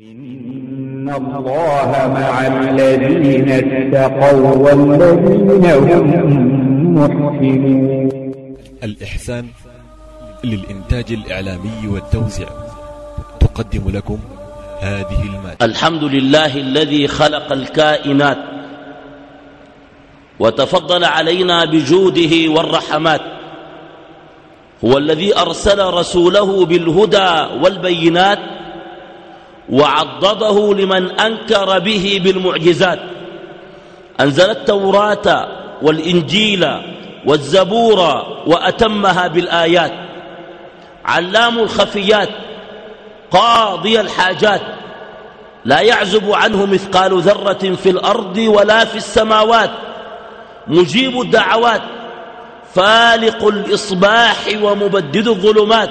إن الله مع الذين اتقوا والذين هم محسنون الإحسان للإنتاج الإعلامي والتوزيع. تقدم لكم هذه المادة. الحمد لله الذي خلق الكائنات وتفضل علينا بجوده والرحمات. هو الذي أرسل رسوله بالهدى والبينات وعضده لمن أنكر به بالمعجزات. أنزل التوراة والإنجيل والزبور وأتمها بالآيات. علام الخفيات قاضي الحاجات. لا يعزب عنه مثقال ذرة في الأرض ولا في السماوات. مجيب الدعوات. فالق الإصباح ومبدد الظلمات.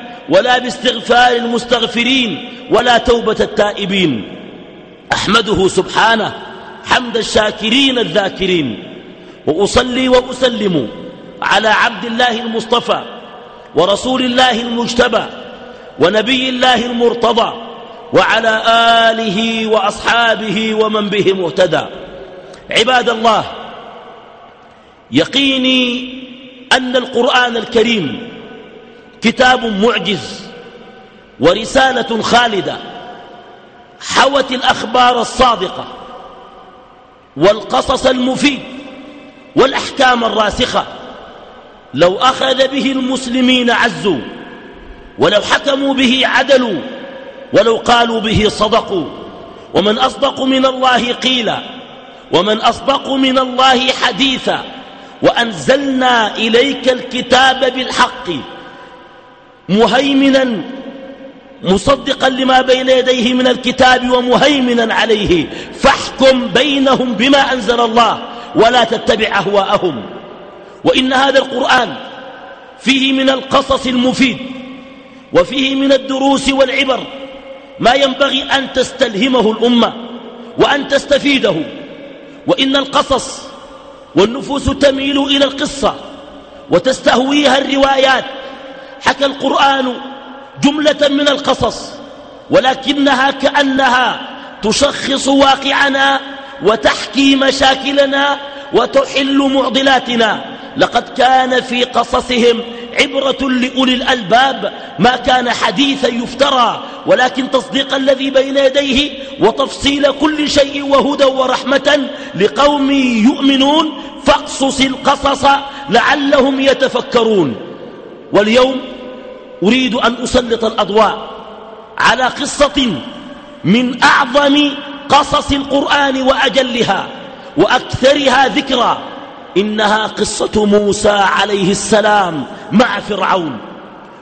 ولا باستغفار المستغفرين ولا توبة التائبين. أحمده سبحانه حمد الشاكرين الذاكرين. وأصلي وأسلم على عبد الله المصطفى ورسول الله المجتبى ونبي الله المرتضى وعلى آله وأصحابه ومن به مهتدى. عباد الله يقيني أن القرآن الكريم كتاب معجز ورسالة خالدة حوت الأخبار الصادقة والقصص المفيد والأحكام الراسخة. لو أخذ به المسلمين عزوا ولو حكموا به عدلوا ولو قالوا به صدقوا. ومن أصدق من الله قيلا ومن أصدق من الله حديثا. وأنزلنا إليك الكتاب بالحق. مهيمنا مصدقا لما بين يديه من الكتاب ومهيمنا عليه. فاحكم بينهم بما أنزل الله ولا تتبع أهواءهم. وإن هذا القرآن فيه من القصص المفيد وفيه من الدروس والعبر ما ينبغي أن تستلهمه الأمة وأن تستفيده. وإن القصص والنفوس تميل إلى القصة وتستهويها الروايات حكى القرآن جملة من القصص ولكنها كأنها تشخص واقعنا وتحكي مشاكلنا وتحل معضلاتنا. لقد كان في قصصهم عبرة لأولي الألباب ما كان حديثا يفترى ولكن تصديق الذي بين يديه وتفصيل كل شيء وهدى ورحمة لقوم يؤمنون فاقصص القصص لعلهم يتفكرون. واليوم أريد أن أسلط الأضواء على قصة من أعظم قصص القرآن وأجلها وأكثرها ذكرى إنها قصة موسى عليه السلام مع فرعون.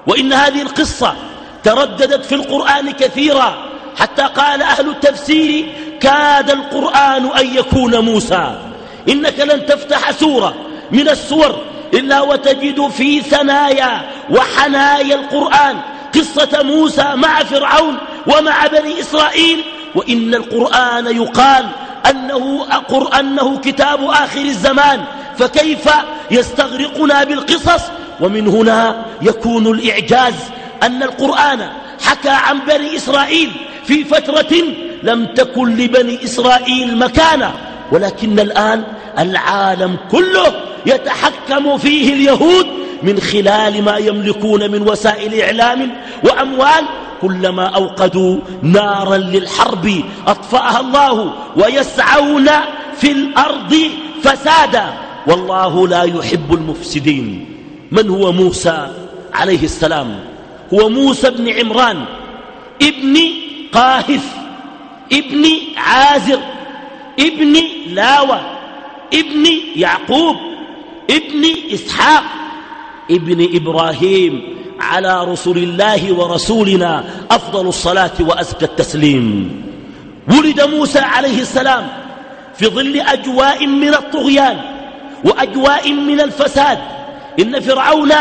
وإن هذه القصة ترددت في القرآن كثيرا حتى قال أهل التفسير كاد القرآن أن يكون موسى. إنك لن تفتح سورة من السور إلا وتجد في ثنايا وحنايا القرآن قصة موسى مع فرعون ومع بني إسرائيل وإن القرآن يقال أنه, أنه كتاب آخر الزمان فكيف يستغرقنا بالقصص؟ ومن هنا يكون الإعجاز أن القرآن حكى عن بني إسرائيل في فترة لم تكن لبني إسرائيل مكانة ولكن الآن العالم كله يتحكم فيه اليهود من خلال ما يملكون من وسائل إعلام وأموال كلما أوقدوا نارا للحرب أطفأها الله ويسعون في الأرض فسادا. والله لا يحب المفسدين. من هو موسى عليه السلام؟ هو موسى بن عمران ابن قاهث ابن عازر. ابن لاوى ابن يعقوب ابن إسحاق ابن إبراهيم على رسول الله ورسولنا أفضل الصلاة وأزكى التسليم. ولد موسى عليه السلام في ظل أجواء من الطغيان وأجواء من الفساد. إن فرعون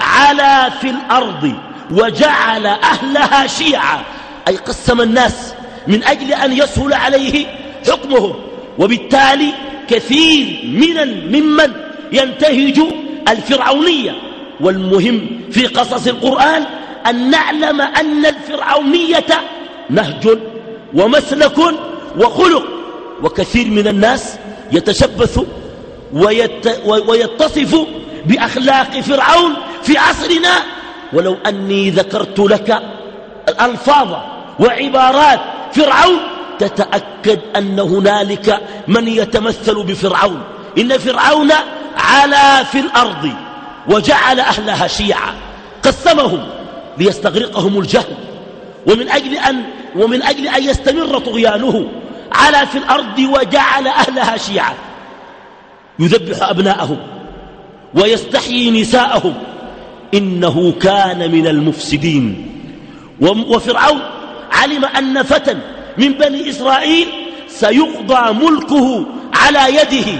علا في الأرض وجعل أهلها شيعا أي قسم الناس من أجل أن يسهل عليه حكمهم وبالتالي كثير من ممن ينتهج الفرعونية. والمهم في قصص القرآن أن نعلم أن الفرعونية نهج ومسلك وخلق. وكثير من الناس يتشبث ويت ويتصف بأخلاق فرعون في عصرنا. ولو أني ذكرت لك الألفاظ وعبارات فرعون تتأكد أن هنالك من يتمثل بفرعون. إن فرعون علا في الأرض وجعل أهلها شيعا. قسمهم ليستغرقهم الجهل. ومن أجل أن, ومن أجل أن يستمر طغيانه علا في الأرض وجعل أهلها شيعا. يذبح أبناءهم ويستحيي نساءهم. إنه كان من المفسدين. وفرعون علم أن فتى من بني إسرائيل سيقضى ملكه على يده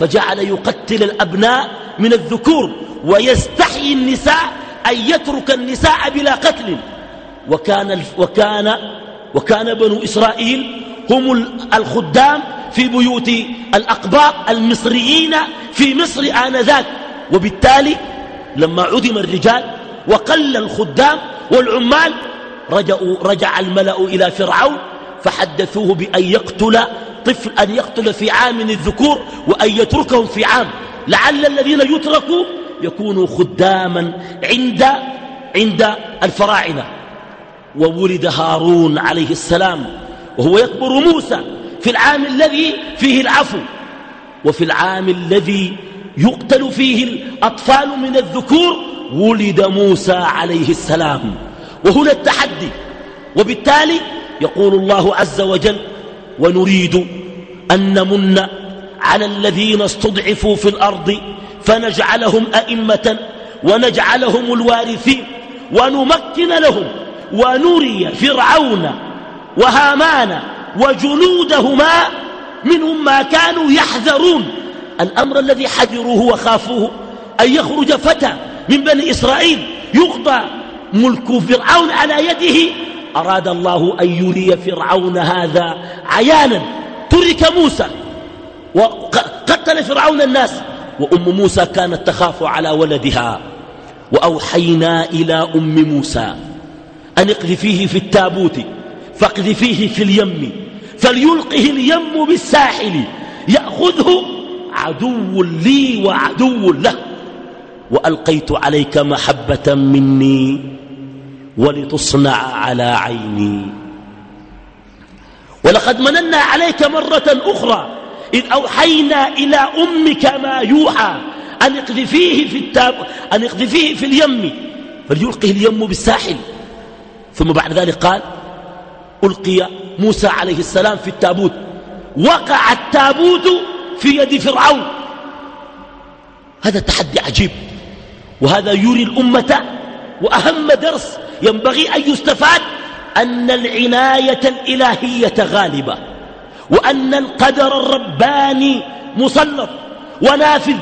فجعل يقتل الأبناء من الذكور ويستحيي النساء أن يترك النساء بلا قتل. وكان, وكان, وكان بنو إسرائيل هم الخدام في بيوت الأقباط المصريين في مصر آنذاك. وبالتالي لما عدم الرجال وقل الخدام والعمال رجع الملأ إلى فرعون فحدثوه بأن يقتل طفل أن يقتل في عام الذكور وأن يتركهم في عام. لعل الذين يتركوا يكونوا خداما عند عند الفراعنة. وولد هارون عليه السلام وهو يكبر موسى في العام الذي فيه العفو. وفي العام الذي يقتل فيه الأطفال من الذكور ولد موسى عليه السلام. وهنا التحدي. وبالتالي يقول الله عز وجل ونريد أن نمن على الذين استضعفوا في الأرض فنجعلهم أئمة ونجعلهم الوارثين ونمكن لهم ونري فرعون وهامان وجنودهما منهم ما كانوا يحذرون الأمر الذي حذروه وخافوه أن يخرج فتى من بني إسرائيل يقضى ملك فرعون على يده أراد الله أن يري فرعون هذا عيانا. ترك موسى وقتل فرعون الناس. وأم موسى كانت تخاف على ولدها. وأوحينا إلى أم موسى أن اقذفيه في التابوت فاقذفيه في اليم فليلقه اليم بالساحل. يأخذه عدو لي وعدو له. وألقيت عليك محبة مني. ولتصنع على عيني. ولقد مننا عليك مرة أخرى إذ أوحينا إلى أمك ما يوحى أن اقذفيه في التاب أن اقذفيه في اليم فليلقه اليم بالساحل. ثم بعد ذلك قال ألقي موسى عليه السلام في التابوت. وقع التابوت في يد فرعون. هذا تحدي عجيب. وهذا يري الأمة وأهم درس ينبغي أن يستفاد أن العناية الإلهية غالبة وأن القدر الرباني مسلط ونافذ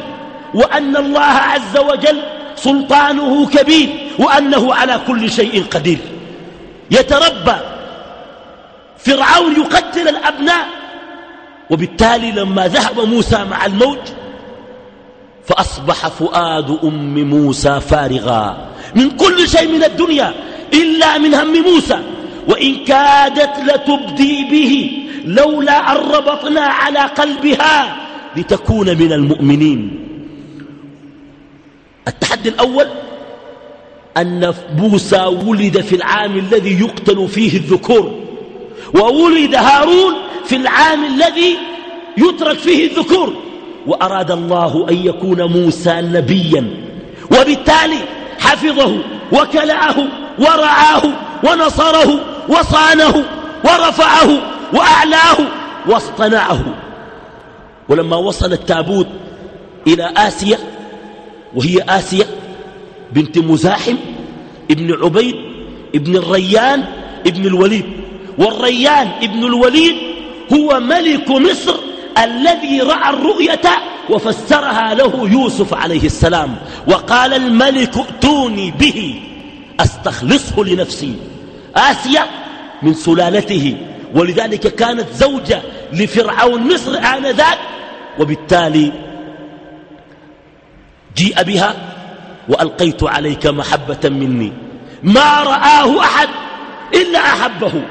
وأن الله عز وجل سلطانه كبير وأنه على كل شيء قدير. يتربى فرعون يقتل الأبناء وبالتالي لما ذهب موسى مع الموج فأصبح فؤاد أم موسى فارغا من كل شيء من الدنيا إلا من هم موسى وإن كادت لتبدي به لولا أن ربطنا على قلبها لتكون من المؤمنين. التحدي الأول أن موسى ولد في العام الذي يقتل فيه الذكور وولد هارون في العام الذي يترك فيه الذكور. وأراد الله أن يكون موسى نبيا. وبالتالي حفظه وكلأه ورعاه ونصره وصانه ورفعه وأعلاه واصطنعه. ولما وصل التابوت إلى آسيا وهي آسيا بنت مزاحم ابن عبيد ابن الريان ابن الوليد. والريان ابن الوليد هو ملك مصر الذي رأى الرؤية وفسرها له يوسف عليه السلام وقال الملك ائتوني به أستخلصه لنفسي. آسيا من سلالته ولذلك كانت زوجة لفرعون مصر آنذاك وبالتالي جيء بها وألقيت عليك محبة مني. ما رآه أحد إلا أحبه.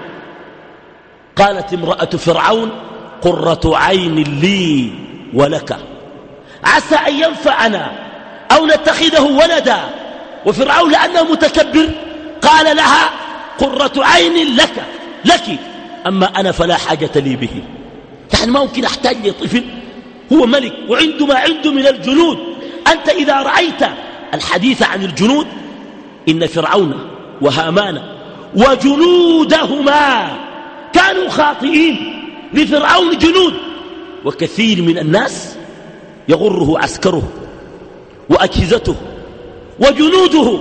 قالت امرأة فرعون قرة عين لي ولك. عسى أن ينفعنا أو نتخذه ولدا. وفرعون لأنه متكبر قال لها قرة عين لك لك. أما أنا فلا حاجة لي به. يعني ما ممكن أحتاج لطفل هو ملك وعنده ما عنده من الجنود. أنت إذا رأيت الحديث عن الجنود إن فرعون وهامان وجنودهما كانوا خاطئين. لفرعون جنود. وكثير من الناس يغره عسكره وأجهزته وجنوده.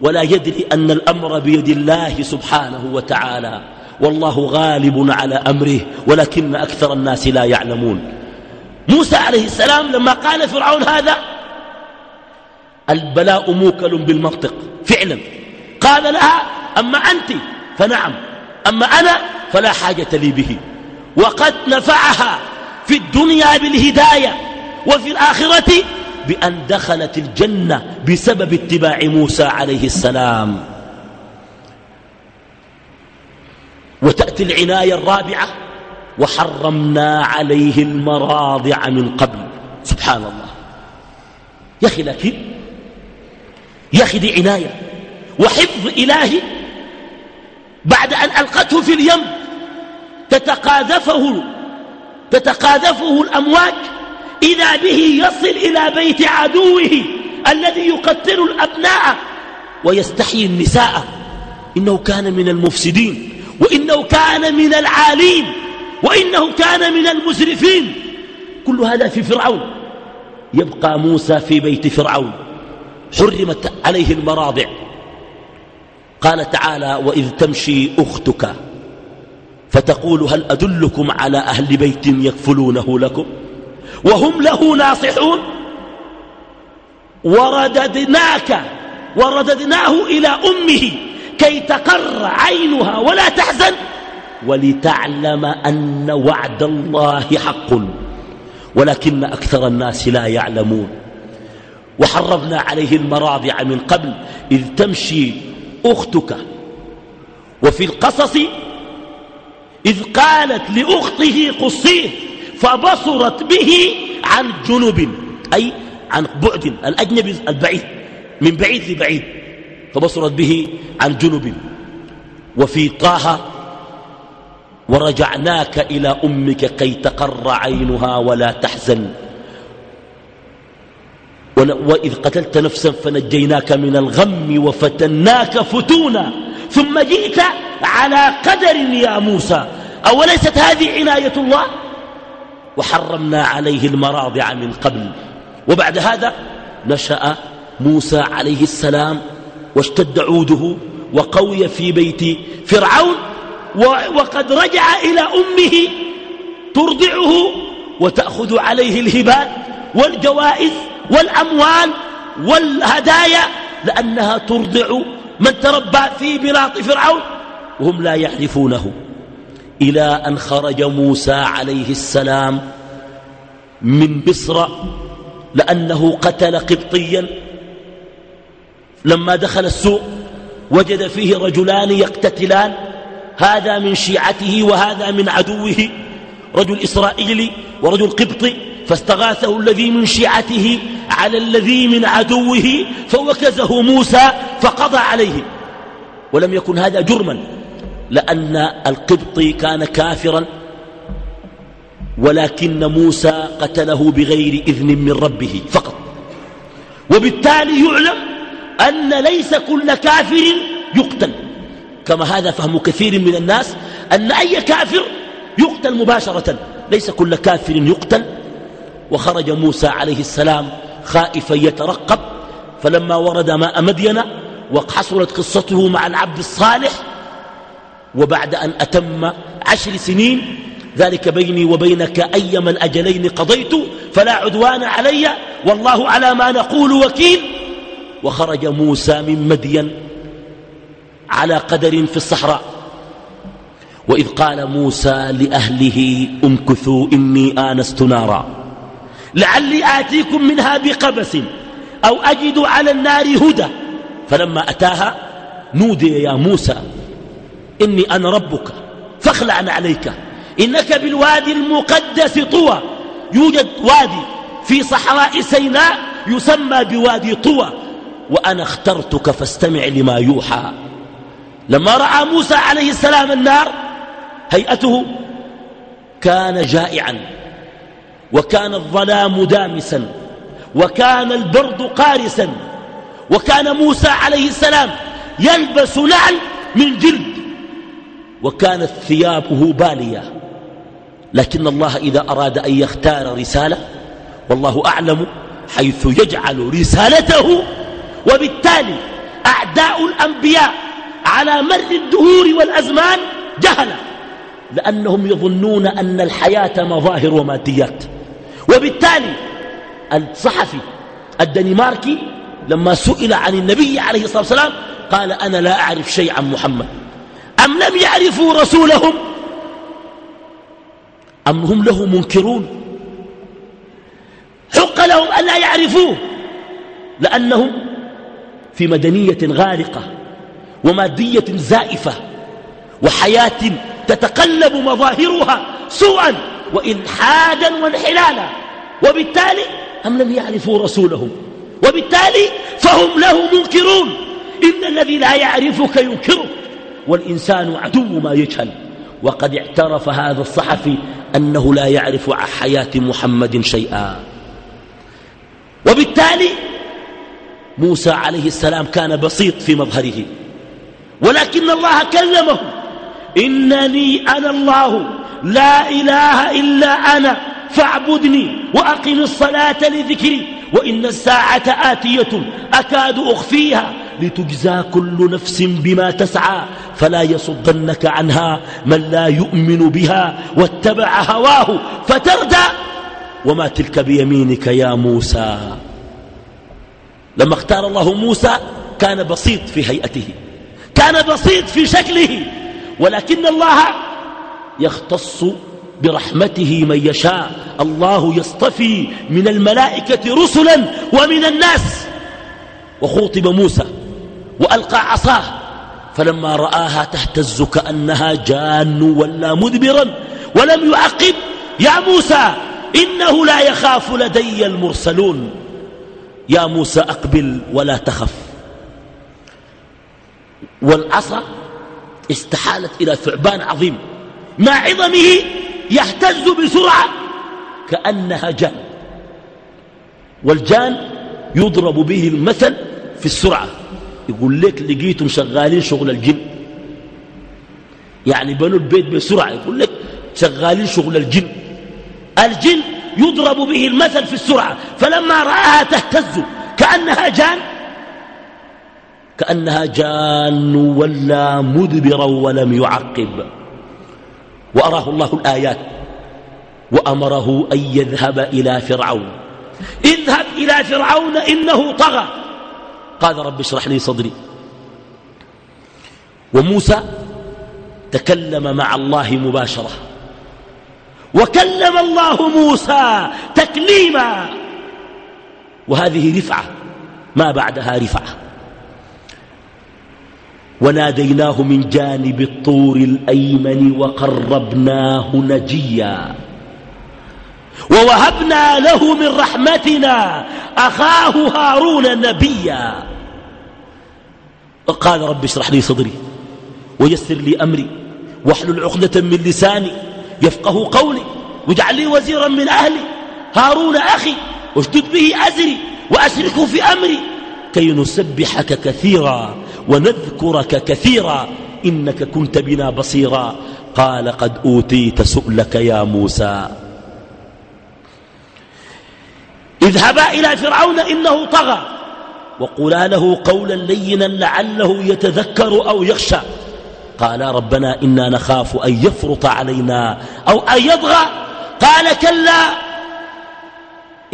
ولا يدري أن الأمر بيد الله سبحانه وتعالى. والله غالب على أمره ولكن أكثر الناس لا يعلمون. موسى عليه السلام لما قال فرعون هذا البلاء موكل بالمنطق فعلا. قال لها أما أنت؟ فنعم. أما أنا؟ فلا حاجة لي به. وقد نفعها في الدنيا بالهداية وفي الآخرة بأن دخلت الجنة بسبب اتباع موسى عليه السلام. وتأتي العناية الرابعة وحرمنا عليه المراضع من قبل. سبحان الله. يا أخي لكن يا أخي دي عناية. وحفظ إلهي بعد أن ألقته في اليم تتقاذفه تتقاذفه الأمواج إذا به يصل إلى بيت عدوه الذي يقتل الأبناء ويستحيي النساء. إنه كان من المفسدين وإنه كان من العالين وإنه كان من المسرفين. كل هذا في فرعون. يبقى موسى في بيت فرعون. حرمت عليه المراضع. قال تعالى وإذ تمشي أختك فتقول هل أدلكم على أهل بيت يكفلونه لكم وهم له ناصحون؟ ورددناك ورددناه إلى أمه كي تقر عينها ولا تحزن ولتعلم أن وعد الله حق ولكن أكثر الناس لا يعلمون. وحرمنا عليه المراضع من قبل إذ تمشي أختك وفي القصص إذ قالت لأخته قصيه فبصرت به عن جنب أي عن بعد الأجنبي البعيد من بعيد لبعيد فبصرت به عن جنب وفي طه ورجعناك إلى أمك كي تقر عينها ولا تحزن. وإذ قتلت نفسا فنجيناك من الغم وفتناك فتونا. ثم جئت على قدر يا موسى. أوليست هذه عناية الله؟ وحرمنا عليه المراضع من قبل. وبعد هذا نشأ موسى عليه السلام واشتد عوده وقوي في بيت فرعون وقد رجع إلى أمه ترضعه وتأخذ عليه الهبات والجوائز والأموال والهدايا لأنها ترضع من تربى في بلاط فرعون وهم لا يعرفونه إلى أن خرج موسى عليه السلام من بصر لأنه قتل قبطيا. لما دخل السوق وجد فيه رجلان يقتتلان. هذا من شيعته وهذا من عدوه. رجل إسرائيلي ورجل قبطي فاستغاثه الذي من شيعته. على الذي من عدوه فوكزه موسى فقضى عليه. ولم يكن هذا جرما لأن القبطي كان كافرا. ولكن موسى قتله بغير إذن من ربه فقط. وبالتالي يعلم أن ليس كل كافر يقتل. كما هذا فهم كثير من الناس أن أي كافر يقتل مباشرة. ليس كل كافر يقتل. وخرج موسى عليه السلام خائفا يترقب فلما ورد ماء مدين وحصلت قصته مع العبد الصالح وبعد أن أتم عشر سنين ذلك بيني وبينك أيما الأجلين قضيت فلا عدوان علي والله على ما نقول وكيل. وخرج موسى من مدين على قدر في الصحراء. وإذ قال موسى لأهله امكثوا إني آنست نارا. لعلي آتيكم منها بقبس أو أجد على النار هدى. فلما أتاها نودي يا موسى إني أنا ربك فاخلع عليك. إنك بالوادي المقدس طوى. يوجد وادي في صحراء سيناء يسمى بوادي طوى. وأنا اخترتك فاستمع لما يوحى. لما رأى موسى عليه السلام النار هيئته كان جائعا. وكان الظلام دامسا وكان البرد قارسا وكان موسى عليه السلام يلبس نعل من جلد وكانت ثيابه بالية. لكن الله إذا أراد أن يختار رسالة والله أعلم حيث يجعل رسالته. وبالتالي أعداء الأنبياء على مر الدهور والأزمان جهلا لأنهم يظنون أن الحياة مظاهر وماديات. وبالتالي الصحفي الدنماركي لما سئل عن النبي عليه الصلاة والسلام قال أنا لا أعرف شيء عن محمد. أم لم يعرفوا رسولهم؟ أم هم له منكرون؟ حق لهم أن لا يعرفوه لأنهم في مدنية غارقة ومادية زائفة وحياة تتقلب مظاهرها سوءا وإلحادا وانحلالا. وبالتالي أم لم يعرفوا رسولهم؟ وبالتالي فهم له منكرون. إن الذي لا يعرفك ينكرك والإنسان عدو ما يجهل. وقد اعترف هذا الصحفي أنه لا يعرف عن حياة محمد شيئا. وبالتالي موسى عليه السلام كان بسيط في مظهره. ولكن الله كلمه. إنني أنا الله. لا إله إلا أنا. فاعبدني وأقم الصلاة لذكري وإن الساعة آتية أكاد أخفيها لتجزى كل نفس بما تسعى فلا يصدنك عنها من لا يؤمن بها واتبع هواه فتردى وما تلك بيمينك يا موسى لما اختار الله موسى كان بسيط في هيئته كان بسيط في شكله ولكن الله يختص برحمته من يشاء. الله يصطفي من الملائكة رسلا ومن الناس. وخوطب موسى وألقى عصاه. فلما رآها تهتز كأنها جان ولا مدبرا ولم يعقب. يا موسى إنه لا يخاف لدي المرسلون. يا موسى أقبل ولا تخف. والعصا استحالت إلى ثعبان عظيم. مع عظمه يهتز بسرعة كأنها جان والجان يضرب به المثل في السرعة. يقول لك لقيتم شغالين شغل الجن. يعني بنوا البيت بسرعة. يقول لك شغالين شغل الجن. الجن يضرب به المثل في السرعة. فلما رآها تهتز. كأنها جان. كأنها جان ولا مدبرا ولم يعقب. وأراه الله الآيات وأمره أن يذهب إلى فرعون. اذهب إلى فرعون إنه طغى. قال رب اشرح لي صدري. وموسى تكلم مع الله مباشرة. وكلم الله موسى تكليما. وهذه رفعة ما بعدها رفعة. وناديناه من جانب الطور الأيمن وقربناه نجيا. ووهبنا له من رحمتنا أخاه هارون نبيا. قال رب اشرح لي صدري ويسر لي أمري واحلل عقدة من لساني يفقه قولي واجعل لي وزيرا من أهلي. هارون أخي واشدد به أزري وأشركه في أمري كي نسبحك كثيرا. ونذكرك كثيرا إنك كنت بنا بصيرا. قال قد أوتيت سؤلك يا موسى. اذهبا إلى فرعون إنه طغى وقولا له قولا لينا لعله يتذكر أو يخشى. قال ربنا إنا نخاف أن يفرط علينا أو أن يضغى قال كلا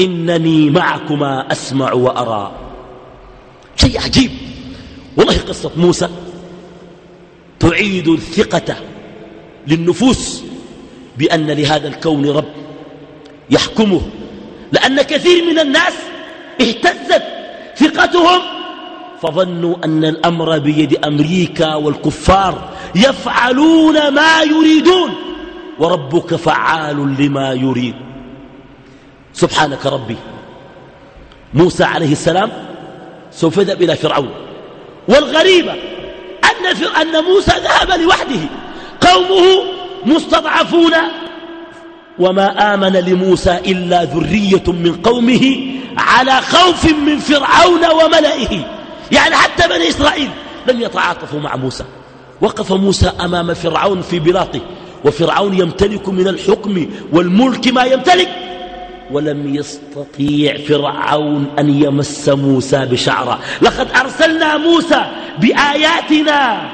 إنني معكما أسمع وأرى. شيء عجيب. والله قصة موسى تعيد الثقة للنفوس بأن لهذا الكون رب يحكمه لأن كثير من الناس اهتزت ثقتهم فظنوا أن الأمر بيد أمريكا والكفار يفعلون ما يريدون وربك فعال لما يريد. سبحانك ربي. موسى عليه السلام سوف يذهب إلى فرعون. والغريبة أن, أن موسى ذهب لوحده. قومه مستضعفون. وما آمن لموسى إلا ذرية من قومه على خوف من فرعون وملئه. يعني حتى بني إسرائيل لم يتعاطفوا مع موسى. وقف موسى أمام فرعون في بلاطه. وفرعون يمتلك من الحكم والملك ما يمتلك. ولم يستطيع فرعون أن يمس موسى بشعره. لقد أرسلنا موسى بآياتنا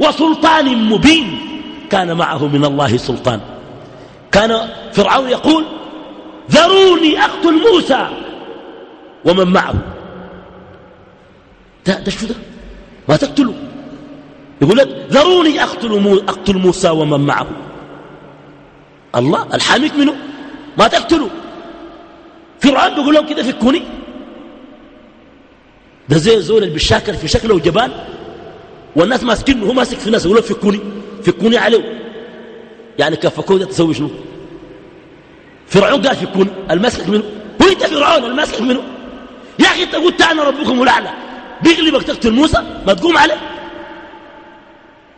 وسلطان مبين. كان معه من الله سلطان. كان فرعون يقول ذروني أقتل موسى. ومن معه؟ ده, شو ده ما تقتلوا يقول لك ذروني أقتل, أقتل موسى ومن معه. الله الحاميك منه. ما تقتلوا فرعون بيقول لهم كده فكوني ده زي الزول اللي في شكله جبان والناس ماسكينه هو ماسك في الناس يقول لهم فكوني فكوني عليه. يعني كفكوه ده تسوي شنو؟ فرعون قال فكوني المسك منه. هو انت فرعون المسك منه. يا أخي انت قلت أنا ربكم الأعلى. بيغلبك تقتل موسى ما تقوم عليه.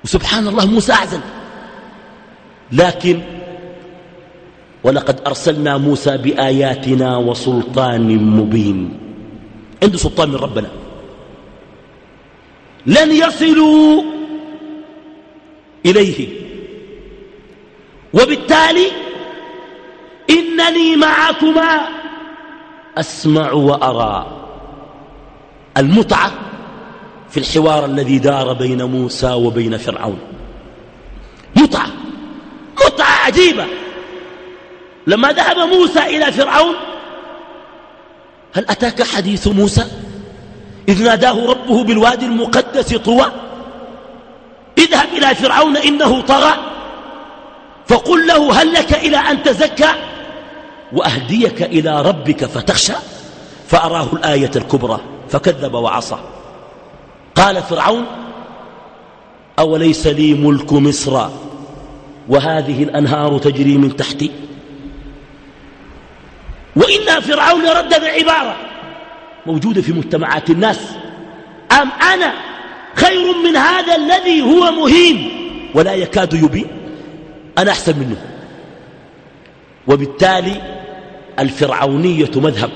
وسبحان الله موسى اعزل لكن ولقد أرسلنا موسى بآياتنا وسلطان مبين. عنده سلطان من ربنا. لن يصلوا إليه. وبالتالي إنني معكما أسمع وأرى. المتعة في الحوار الذي دار بين موسى وبين فرعون. متعة. متعة عجيبة. لما ذهب موسى إلى فرعون هل أتاك حديث موسى؟ إذ ناداه ربه بالوادي المقدس طوى اذهب إلى فرعون إنه طغى فقل له هل لك إلى أن تزكى؟ وأهديك إلى ربك فتخشى فأراه الآية الكبرى فكذب وعصى. قال فرعون أوليس لي ملك مصر وهذه الأنهار تجري من تحتي؟ وإن فرعون ردد عبارة موجودة في مجتمعات الناس. أم أنا خير من هذا الذي هو مهين ولا يكاد يبين أنا أحسن منه. وبالتالي الفرعونية مذهب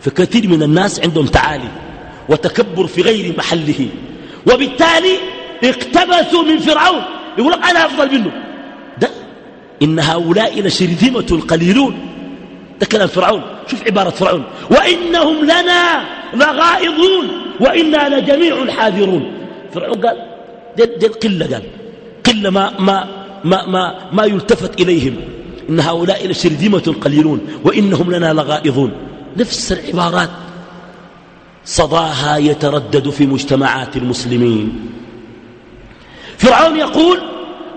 فكثير من الناس عندهم تعالي وتكبر في غير محله. وبالتالي اقتبسوا من فرعون. يقول لك أنا أفضل منه. ده إن هؤلاء لشرذمة قليلون. ده كلام فرعون. شوف عبارة فرعون. وإنهم لنا لغائظون. وإنا لجميع حاذرون. فرعون قال دي, دي القلة قال. قلة ما, ما, ما, ما, ما يلتفت إليهم. إن هؤلاء لشرذمة قليلون. وإنهم لنا لغائظون. نفس العبارات. صداها يتردد في مجتمعات المسلمين. فرعون يقول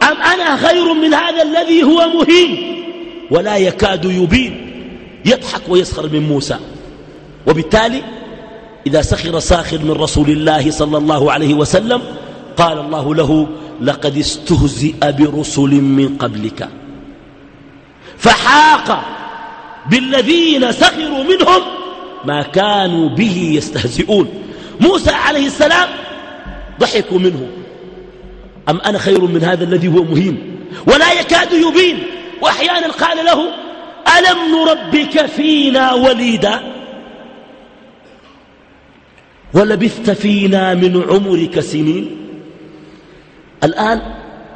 أم أنا خير من هذا الذي هو مهين؟ ولا يكاد يبين. يضحك ويسخر من موسى. وبالتالي إذا سخر ساخر من رسول الله صلى الله عليه وسلم قال الله له لقد استهزئ برسل من قبلك. فحاق بالذين سخروا منهم ما كانوا به يستهزئون. موسى عليه السلام ضحكوا منه. أم أنا خير من هذا الذي هو مهين؟ ولا يكاد يبين. وأحيانا قال له ألم نربك فينا وليدا؟ ولبثت فينا من عمرك سنين؟ الآن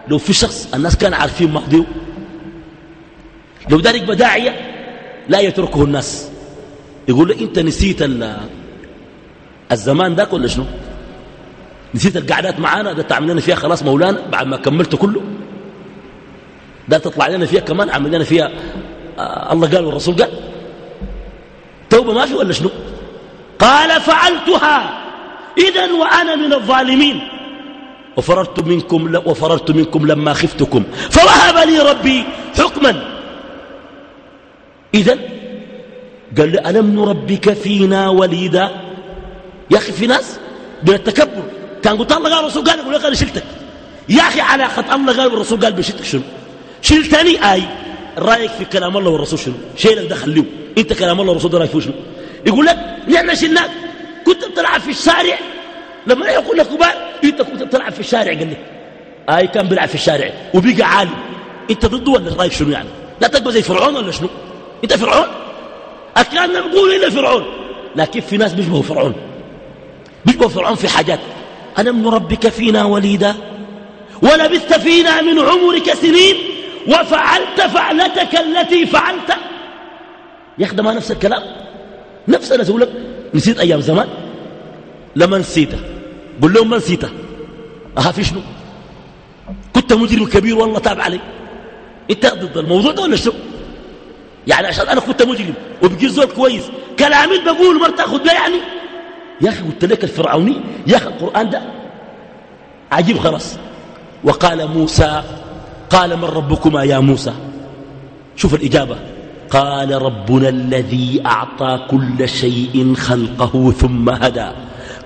لو في شخص الناس كانوا عارفين ماضيه لو ذلك بداعية لا يتركه الناس. يقول له أنت نسيت الزمان ذاك ولا شنو؟ نسيت القعدات معانا ده تعمل لنا فيها خلاص مولانا بعد ما كملت كله. ده تطلع لنا فيها كمان عمل لنا فيها الله قال والرسول قال. توبة ما في ولا شنو؟ قال فعلتها. إذا وأنا من الظالمين. وفررت منكم وفررت منكم لما خفتكم. فوهب لي ربي حكما. إذا قال لي ألم نربك فينا وليدا؟ يا أخي في ناس من التكبر. كان قلت الله قال الرسول قال يقول لك أنا شلتك. يا أخي علاقة الله قال والرسول قال بشلتك شنو؟ شلتني آي. رأيك في كلام الله والرسول شنو؟ شيلك ده خليه أنت كلام الله والرسول رأيك فيه شنو؟ يقول لك نحن شلناك كنت بتلعب في الشارع؟ لما يقول لك كبار أنت كنت بتلعب في الشارع؟ قال لك اي كان بيلعب في الشارع. وبقى عالم. أنت ضده ولا رأيك شنو يعني؟ لا تبقى زي فرعون ولا شنو؟ أنت فرعون؟ اكلنا نقول إلا فرعون. لكن في ناس بيشبهوا فرعون. بيشبهوا فرعون في حاجات. ألم نربك فينا وليدا ولبثت فينا من عمرك سنين. وفعلت فعلتك التي فعلت. يخدم نفس الكلام. نفس أنا أقول لك نسيت أيام زمان؟ لما نسيته قل لهم ما نسيته أها في شنو؟ كنت مجرم كبير والله تاب علي. أنت ضد الموضوع ده ولا شنو يعني عشان أنا كنت مجرم وبقيت زول كويس. كلامي بقول ما تاخذ ده يعني؟ يا أخي قلت لك الفرعوني يا أخي القرآن ده عجيب خلاص. وقال موسى قال من ربكما يا موسى؟ شوف الإجابة. قال ربنا الذي أعطى كل شيء خلقه ثم هدى.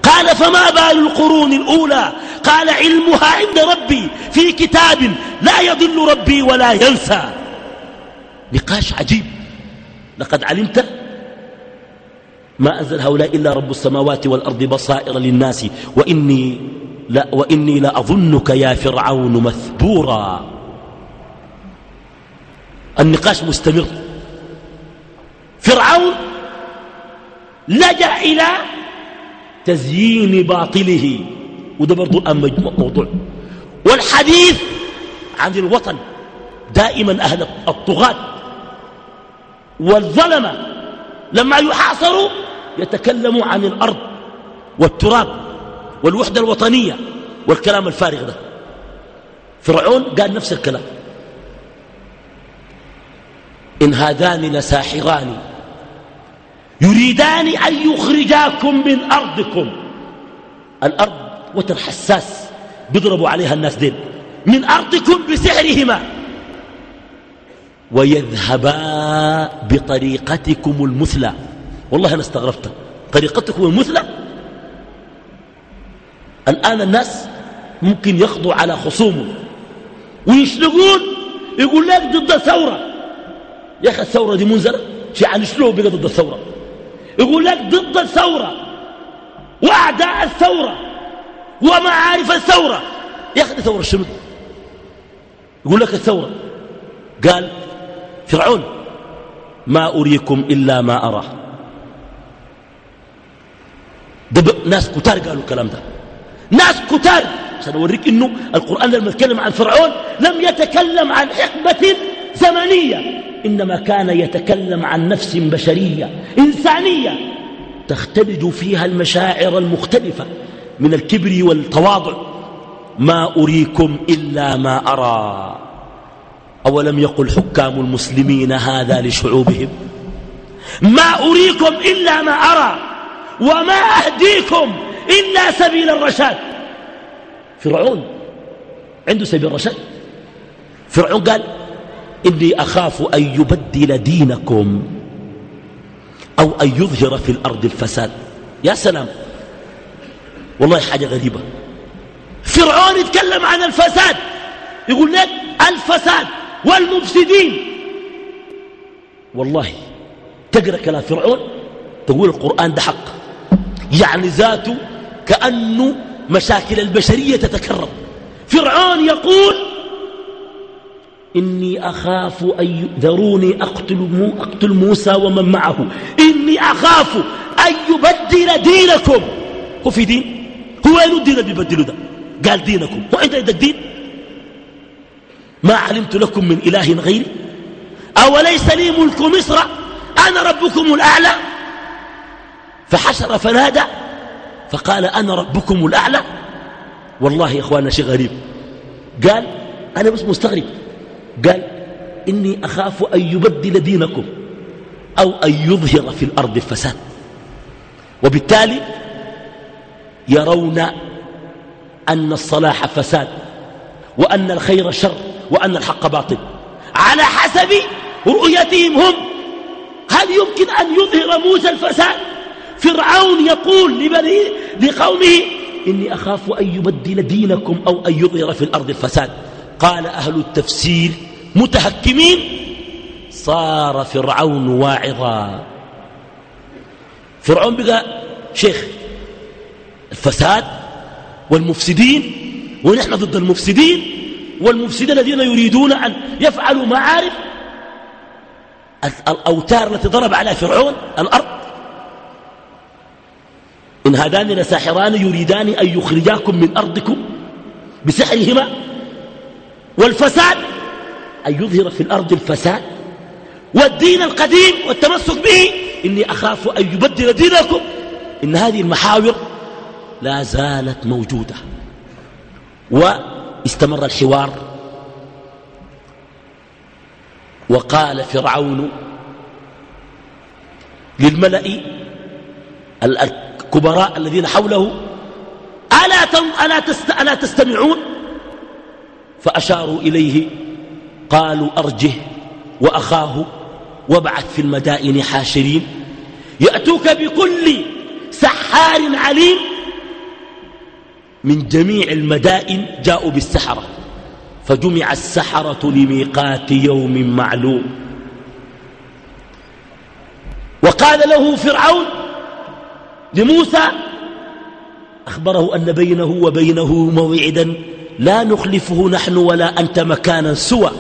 قال فما بال القرون الأولى؟ قال علمها عند ربي في كتاب لا يضل ربي ولا ينسى. نقاش عجيب. لقد علمت ما أنزل هؤلاء إلا رب السماوات والأرض بصائر للناس وإني لا وإني لأظنك يا فرعون مثبورا. النقاش مستمر. فرعون لجأ إلى تزيين باطله. وده برضو موضوع. والحديث عن الوطن دائما أهل الطغاة. والظلمة لما يحاصروا يتكلموا عن الأرض والتراب والوحدة الوطنية والكلام الفارغ ده. فرعون قال نفس الكلام. إن هذان لساحران. يريدان أن يخرجاكم من أرضكم. الأرض وتر حساس بيضربوا عليها الناس دين من أرضكم بسحرهما. ويذهبا بطريقتكم المثلى. والله أنا استغربت. طريقتكم المثلى؟ الآن الناس ممكن يخضوا على خصومه. ويشلقون يقول لك ضد الثورة. يا أخي الثورة دي منزلة عن شلون بقى ضد الثورة؟ يقول لك ضد الثورة وأعداء الثورة ومعارف الثورة. يا أخي ثورة شنو؟ يقول لك الثورة. قال فرعون ما أريكم إلا ما أرى ده ناس كتار قالوا الكلام ده. ناس كتار. عشان أوريك إنه القرآن لما يتكلم عن فرعون لم يتكلم عن حقبة زمنية. إنما كان يتكلم عن نفس بشرية إنسانية تختلج فيها المشاعر المختلفة من الكبر والتواضع. ما أريكم إلا ما أرى. أولم يقل حكام المسلمين هذا لشعوبهم؟ ما أريكم إلا ما أرى. وما أهديكم إلا سبيل الرشاد. فرعون عنده سبيل الرشاد. فرعون قال إني أخاف أن يبدل دينكم أو أن يظهر في الأرض الفساد. يا سلام. والله حاجة غريبة. فرعون يتكلم عن الفساد. يقول لك الفساد والمفسدين. والله تقرأ كلام فرعون تقول القرآن ده حق. يعني ذاته كأنه مشاكل البشرية تتكرر. فرعون يقول إني أخاف أن ذروني أقتل, مو أقتل موسى ومن معه. إني أخاف أن يبدل دينكم. هو في دين؟ هو وين الدين اللي ده؟ قال دينكم. هو أنت عندك دين؟ ما علمت لكم من إله غيري؟ أوليس لي ملك مصر؟ أنا ربكم الأعلى؟ فحشر فنادى فقال أنا ربكم الأعلى. والله يا إخواننا شيء غريب. قال أنا بس مستغرب. قال إني أخاف أن يبدل دينكم أو أن يظهر في الأرض الفساد. وبالتالي يرون أن الصلاح فساد وأن الخير شر وأن الحق باطل. على حسب رؤيتهم هم. هل يمكن أن يظهر موسى الفساد؟ فرعون يقول لبني لقومه إني أخاف أن يبدل دينكم أو أن يظهر في الأرض الفساد. قال أهل التفسير متهكمين صار فرعون واعظا. فرعون بقى شيخ الفساد والمفسدين ونحن ضد المفسدين والمفسدين الذين يريدون أن يفعلوا معارف. الأوتار التي ضرب على فرعون الأرض. إن هذان لساحران يريدان أن يخرجاكم من أرضكم بسحرهما. والفساد أن يظهر في الأرض الفساد والدين القديم والتمسك به. إني أخاف أن يبدل دينكم. إن هذه المحاور لا زالت موجودة. واستمر الحوار. وقال فرعون للملأ الكبراء الذين حوله ألا, ألا, تست ألا تستمعون؟ فأشاروا إليه قالوا أرجه وأخاه وابعث في المدائن حاشرين يأتوك بكل سحار عليم من جميع المدائن جاءوا بالسحرة فجمع السحرة لميقات يوم معلوم وقال له فرعون لموسى أخبره أن بينه وبينه موعدا لا نخلفه نحن ولا أنت مكانا سوى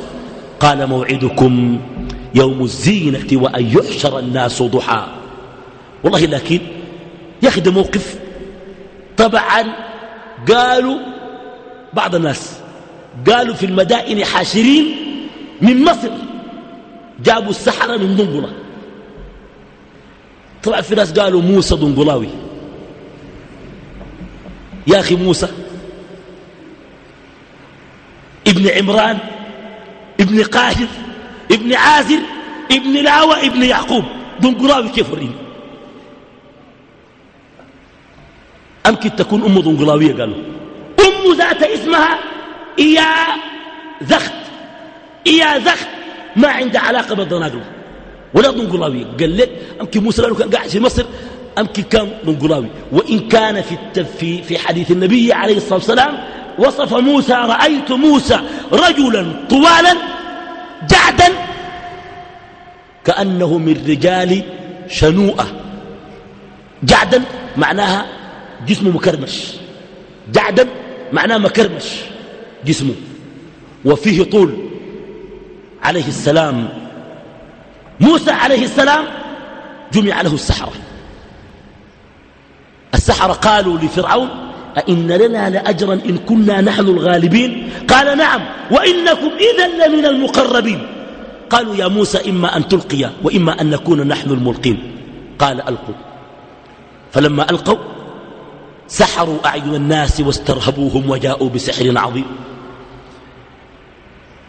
قال موعدكم يوم الزينة وأن يحشر الناس ضحى. والله لكن ياخذ موقف طبعا قالوا بعض الناس قالوا في المدائن حاشرين من مصر جابوا السحرة من دنقلة طبعا في ناس قالوا موسى دنقلاوي يا أخي موسى ابن عمران ابن قاهر ابن عازر ابن لاوى ابن يعقوب. دنقلاوي كيف وريني؟ أمكن تكون أم دنقلاوية قالوا. أم ذات اسمها إيا زخت إيا زخت ما عنده علاقة بالدناقلة ولا دنقلاوية قال لك أمكن موسى لأنه كان قاعد في مصر أمكن كان دنقلاوي وإن كان في, في, في حديث النبي عليه الصلاة والسلام وصف موسى رأيت موسى رجلا طوالا جعدا كأنه من رجال شنوءة. جعدا معناها جسمه مكرمش. جعدا معناه مكرمش جسمه. وفيه طول. عليه السلام. موسى عليه السلام جمع له السحرة. السحرة قالوا لفرعون أئن لنا لأجرا إن كنا نحن الغالبين؟ قال نعم. وإنكم إذا لمن المقربين. قالوا يا موسى إما أن تلقي وإما أن نكون نحن الملقين. قال ألقوا. فلما ألقوا سحروا أعين الناس واسترهبوهم وجاءوا بسحر عظيم.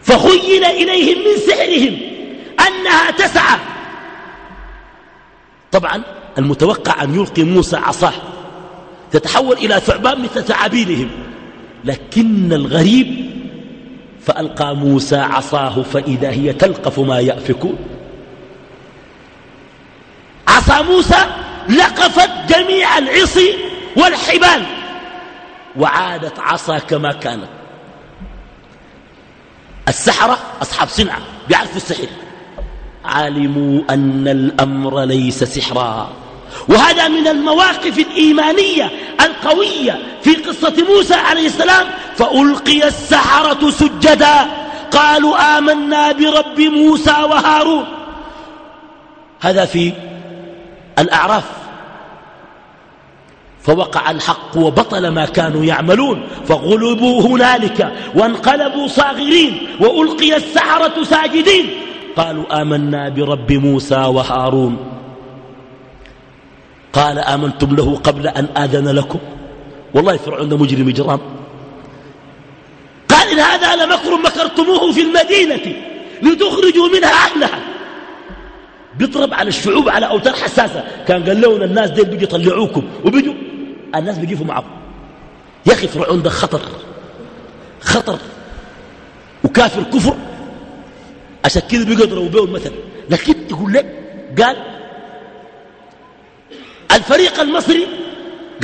فخيل إليهم من سحرهم أنها تسعى. طبعا المتوقع أن يلقي موسى عصاه. تتحول إلى ثعبان مثل ثعابينهم. لكن الغريب فألقى موسى عصاه فإذا هي تلقف ما يأفكون. عصا موسى لقفت جميع العصي والحبال وعادت عصا كما كانت. السحرة أصحاب صنعة بيعرفوا السحر. علموا أن الأمر ليس سحرا. وهذا من المواقف الإيمانية القوية في قصة موسى عليه السلام. فألقي السحرة سجدا. قالوا آمنا برب موسى وهارون. هذا في الأعراف. فوقع الحق وبطل ما كانوا يعملون. فغلبوا هنالك وانقلبوا صاغرين. وألقي السحرة ساجدين. قالوا آمنا برب موسى وهارون. قال آمنتم له قبل أن آذن لكم. والله فرعون مجرم إجرام. إن هذا لمكر مكرتموه في المدينة لتخرجوا منها أهلها. بيضرب على الشعوب على أوتار حساسة. كان قال لهم الناس دي بيجي يطلعوكم. وبيجوا الناس بيجيفوا معكم يا أخي فرعون ده خطر. خطر. وكافر كفر. عشان كده بيقدروا به المثل لكن يقول لك قال الفريق المصري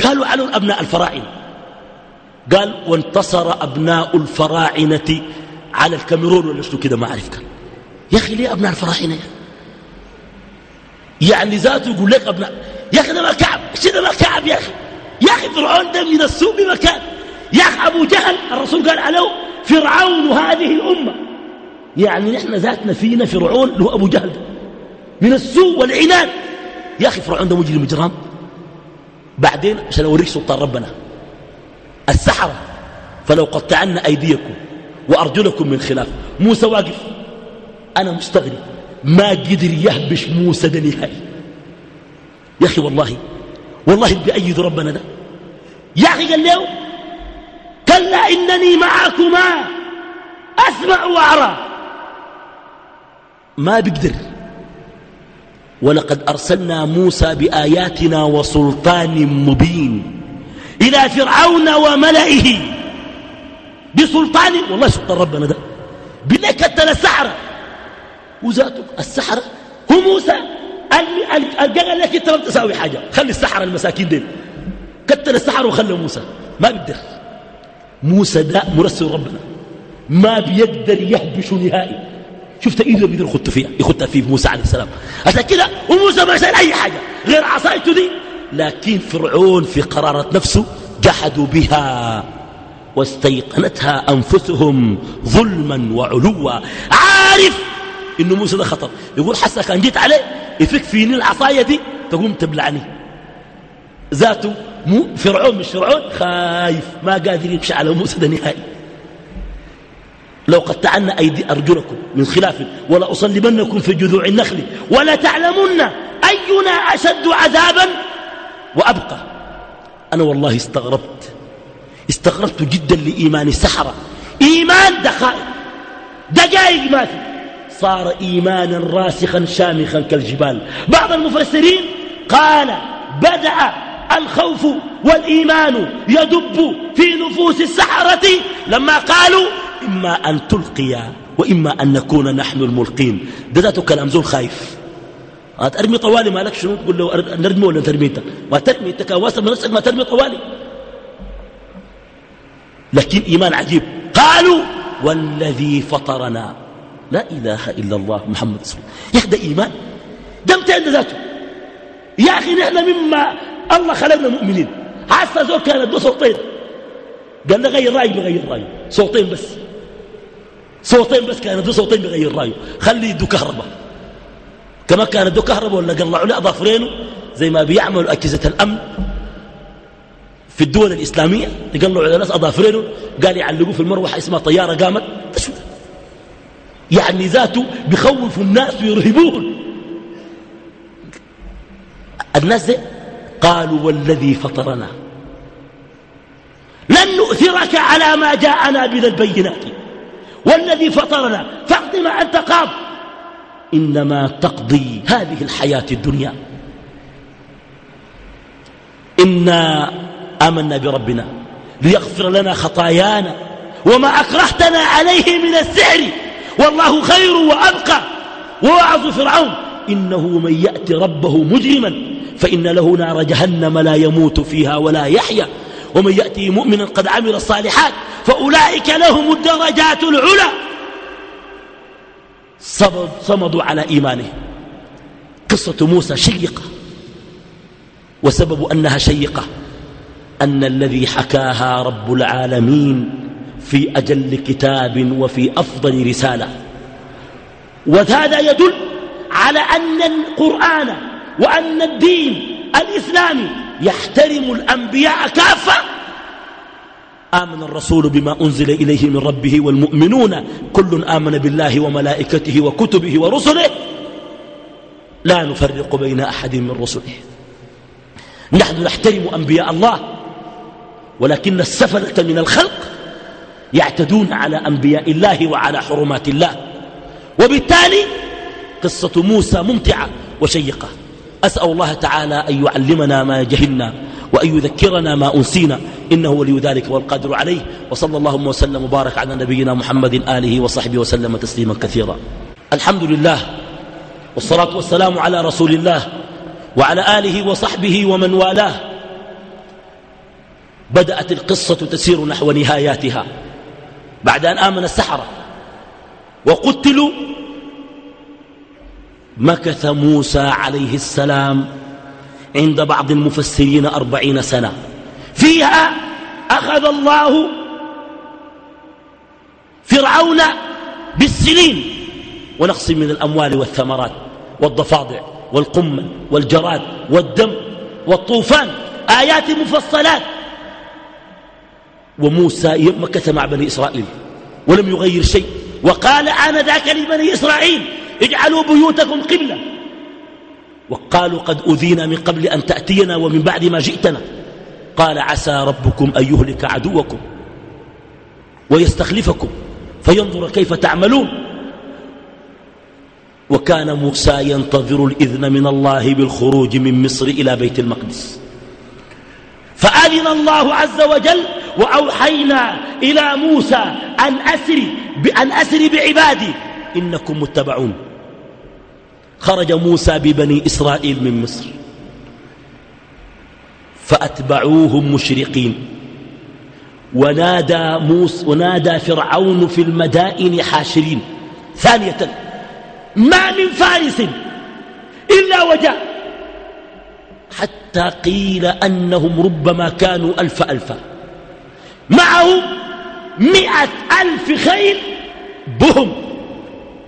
قالوا علوا أبناء الفراعنة قال وانتصر أبناء الفراعنة على الكاميرون. ولا شنو كده؟ ما أعرف كان. يا أخي ليه أبناء الفراعنة يا يعني ذاته يقول لك أبناء يا أخي ده ما كعب. شده ما كعب يا أخي؟ يا أخي فرعون ده من السوء بمكان. يا أخي أبو جهل. الرسول قال عليه فرعون هذه الأمة. يعني نحن ذاتنا فينا فرعون هو أبو جهل ده. من السوء والعناد يا أخي فرعون ده مجرم مجرام بعدين عشان أوريك سلطان ربنا. السحرة. فلو قطعنا أيديكم وأرجلكم من خلاف. موسى واقف. أنا مستغرب. ما قدر يهبش موسى ده نهائي. يا أخي والله. والله بأيد ربنا ده. يا أخي قال له كلا إنني معكما. أسمع وأرى. ما بيقدر ولقد أرسلنا موسى بآياتنا وسلطان مبين إلى فرعون وملئه بسلطان والله سلطان ربنا ده بنكتل السحرة. وذاته السحرة. هو موسى قال لك انت ما تساوي حاجة. خلي السحرة المساكين دين كتل السحرة وخلى موسى. ما بيقدر موسى ده مرسل ربنا. ما بيقدر يهبش نهائي. شفت ايده بيقدر يخط فيها يخطها فيه موسى عليه السلام. عشان كده وموسى ما شال أي حاجة غير عصايته دي. لكن فرعون في قرارة نفسه جحدوا بها واستيقنتها أنفسهم ظلما وعلوا. عارف إنه موسى ده خطر. يقول حسنا كان جيت عليه يفك فيني العصاية دي تقوم تبلعني. ذاته مو فرعون مش فرعون خايف ما قادر يمشي على موسى ده نهائي. لو قطعنا أيدي أرجلكم من خلاف ولا أصلبنكم في جذوع النخل ولا تعلمن أينا أشد عذابا وأبقى. أنا والله استغربت استغربت جدا لإيمان السحرة إيمان دقائق دقائق ما في. صار إيمانا راسخا شامخا كالجبال. بعض المفسرين قال بدأ الخوف والإيمان يدب في نفوس السحرة لما قالوا إما أن تلقيا وإما أن نكون نحن الملقين. ده ذاته كلام زول خايف ترمي طوالي ما لك شنو تقول له؟ نرمي ولا ترمي انت ما ترمي أنت كان واسع نفسك ما ترمي طوالي. لكن إيمان عجيب. قالوا والذي فطرنا. لا إله إلا الله محمد رسول الله. يا أخي إيمان. ده متى ذاته. يا أخي نحن مما الله خلقنا مؤمنين. حاسة زول كانت له صوتين. قال له غير رأي بغير رأي صوتين بس. صوتين بس كانت له صوتين بغير رأيه خلي يدو كهرباء. كما كانت له كهرباء ولا قلعوا له أظافرينه. زي ما بيعملوا أجهزة الأمن في الدول الإسلامية. يقلعوا على ناس أظافرينه. قال يعلقوه في المروحة اسمها طيارة قامت. يعني ذاته بخوف الناس ويرهبوهم الناس دي قالوا والذي فطرنا. لن نؤثرك على ما جاءنا من البينات. والذي فطرنا فاقض ما أنت قاض. إنما تقضي هذه الحياة الدنيا. إنا آمنا بربنا ليغفر لنا خطايانا وما أكرهتنا عليه من السحر. والله خير وأبقى. ووعظ فرعون. إنه من يأتي ربه مجرما. فإن له نار جهنم لا يموت فيها ولا يحيا. ومن يأتي مؤمنا قد عمل الصالحات فأولئك لهم الدرجات العلى. صمدوا على إيمانه. قصة موسى شيقة. وسبب أنها شيقة. أن الذي حكاها رب العالمين في أجل كتاب وفي أفضل رسالة. وهذا يدل على أن القرآن وأن الدين الإسلامي يحترم الأنبياء كافة آمن الرسول بما أنزل إليه من ربه والمؤمنون كل آمن بالله وملائكته وكتبه ورسله. لا نفرق بين أحد من رسله. نحن نحترم أنبياء الله ولكن السفلة من الخلق يعتدون على أنبياء الله وعلى حرمات الله. وبالتالي قصة موسى ممتعة وشيقة. أسأل الله تعالى أن يعلمنا ما جهلنا وأن يذكرنا ما أنسينا إنه ولي ذلك والقادر عليه وصلى اللهم وسلم وبارك على نبينا محمد آله وصحبه وسلم تسليما كثيرا الحمد لله والصلاة والسلام على رسول الله وعلى آله وصحبه ومن والاه بدأت القصة تسير نحو نهاياتها بعد أن آمن السحرة وقتلوا مكث موسى عليه السلام عند بعض المفسرين أربعين سنة. فيها أخذ الله فرعون بالسنين. ونقص من الأموال والثمرات والضفادع والقمل والجراد والدم والطوفان. آيات مفصلات. وموسى مكث مع بني إسرائيل ولم يغير شيء. وقال أنا ذاك لبني إسرائيل اجعلوا بيوتكم قبلة. وقالوا قد أذينا من قبل أن تأتينا ومن بعد ما جئتنا. قال عسى ربكم أن يهلك عدوكم ويستخلفكم فينظر كيف تعملون. وكان موسى ينتظر الإذن من الله بالخروج من مصر إلى بيت المقدس. فأذن الله عز وجل وأوحينا إلى موسى أن أسري بأن أسري بعبادي. إنكم متبعون. خرج موسى ببني إسرائيل من مصر. فأتبعوهم مشرقين. ونادى, موسى ونادى فرعون في المدائن حاشرين. ثانية ما من فارس إلا وجاء. حتى قيل أنهم ربما كانوا ألف ألفا معهم مئة ألف خيل بهم.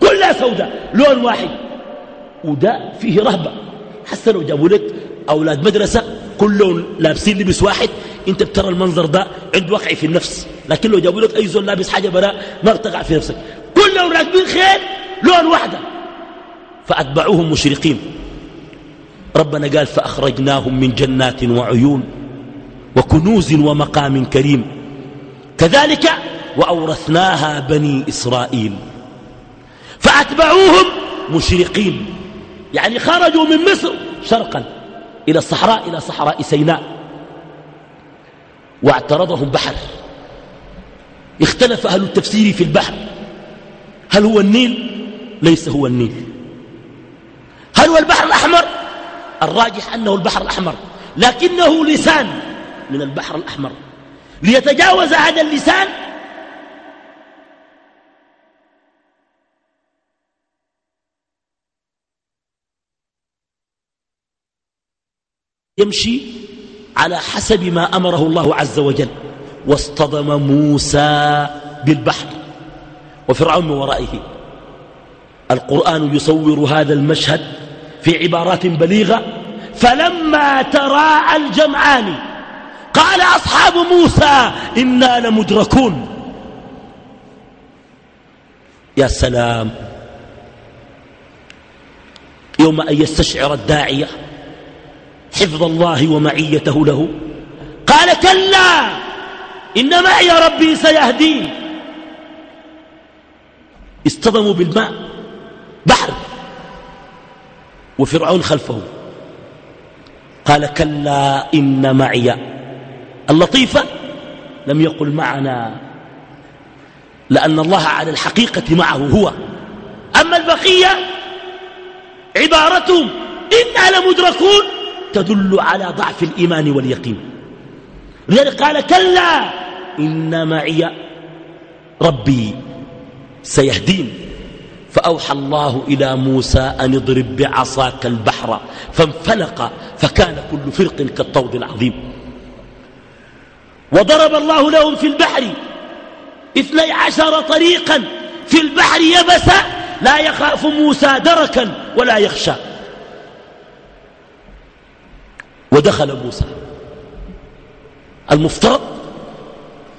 كلها سوداء لون واحد. وده فيه رهبة. حتى لو جابوا لك أولاد مدرسة كلهم لابسين لبس واحد أنت بترى المنظر ده عنده وقع في النفس. لكن لو جابوا لك أي زول لابس حاجة براء ما بتقع في نفسك. كلهم راكبين خيل لون واحدة. فأتبعوهم مشرقين. ربنا قال فأخرجناهم من جنات وعيون وكنوز ومقام كريم. كذلك وأورثناها بني إسرائيل. فأتبعوهم مشرقين. يعني خرجوا من مصر شرقا إلى الصحراء إلى صحراء سيناء واعترضهم بحر. اختلف أهل التفسير في البحر. هل هو النيل؟ ليس هو النيل. هل هو البحر الأحمر؟ الراجح أنه البحر الأحمر لكنه لسان من البحر الأحمر. ليتجاوز هذا اللسان يمشي على حسب ما أمره الله عز وجل. واصطدم موسى بالبحر وفرعون من ورائه. القرآن يصور هذا المشهد في عبارات بليغة. فلما تراءى الجمعان قال أصحاب موسى إنا لمدركون. يا سلام. يوم أن يستشعر الداعية حفظ الله ومعيته له. قال كلا إن معي ربي سيهدين اصطدموا بالماء بحر وفرعون خلفه. قال كلا إن معي اللطيفة لم يقل معنا لأن الله على الحقيقة معه هو. أما البقية عبارتهم إنا لمدركون. تدل على ضعف الإيمان واليقين. لذلك قال كلا إن معي ربي سيهدين. فأوحى الله إلى موسى أن اضرب بعصاك البحر فانفلق فكان كل فرق كالطود العظيم. وضرب الله لهم في البحر اثني عشر طريقا في البحر يبسا لا يخاف موسى دركا ولا يخشى. ودخل موسى. المفترض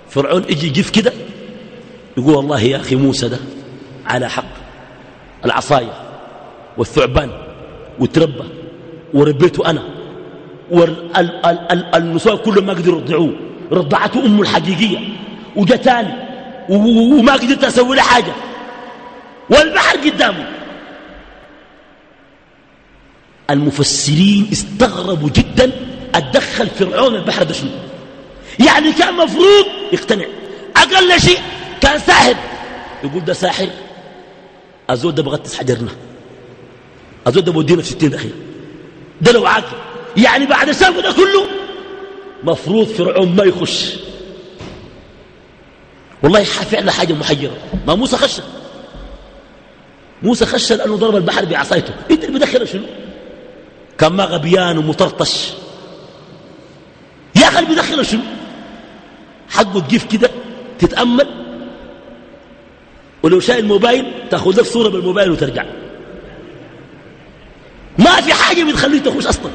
فرعون يجي يجف كده يقول والله يا أخي موسى ده على حق. العصاية والثعبان وتربى وربيته أنا والنساء كلهم ما قدروا يرضعوه. رضعته أمه الحقيقية وجتاني وما قدرت أسوي له حاجة. والبحر قدامه. المفسرين استغربوا جدا أتدخل فرعون البحر ده شنو يعني كان مفروض يقتنع. أقل شيء كان ساحر. يقول ده ساحر. أزود ده بغتس حجرنا. أزود ده بودينا في ستين دخيل ده لو عاقل. يعني بعد الشرق ده كله مفروض فرعون ما يخش. والله فعلا حاجة محيرة. ما موسى خش. موسى خش لأنه ضرب البحر بعصايته. إنت اللي بدخل شنو؟ كان ما غبيان ومطرطش. يا اللي بدخل شنو؟ حقه تجيف كده تتأمل. ولو شايل الموبايل تأخذ لك صورة بالموبايل وترجع. ما في حاجة بتخليك تخش أصلا.